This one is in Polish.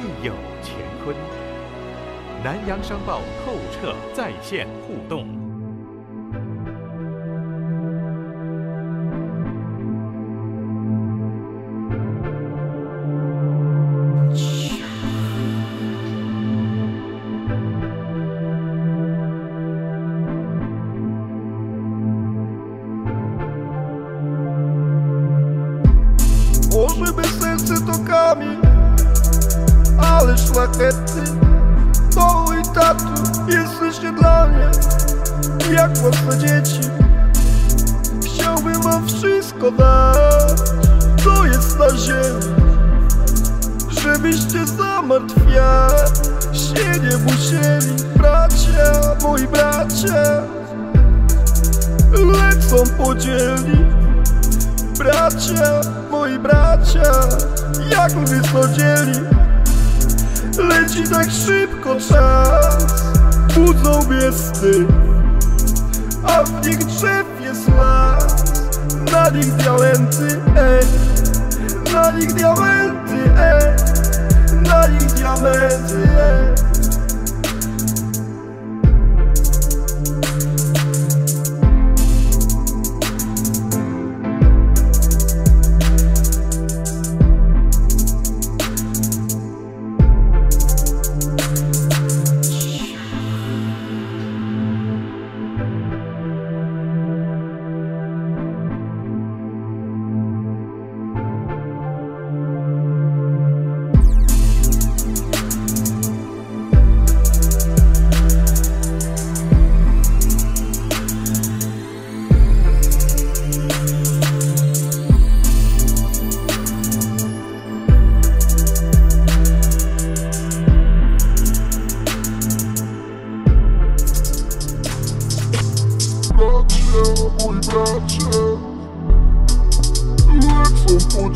定有乾坤。南阳商报透彻在线互动。我顺便深知道大明 szlachetny Mamo i tatu, jesteście dla mnie jak własne dzieci. Chciałbym wam wszystko dać, co jest na ziemi Żebyście zamartwiać się nie musieli Bracia, moi bracia, lecą podzieli Bracia, moi bracia, jak wysłodzieli Leci tak szybko czas, budzą mnie sny A w nich drzew jest las, na nich diamenty, ej. Na nich diamenty, ej. Na nich diamenty, ej się, mój bracie Lecą po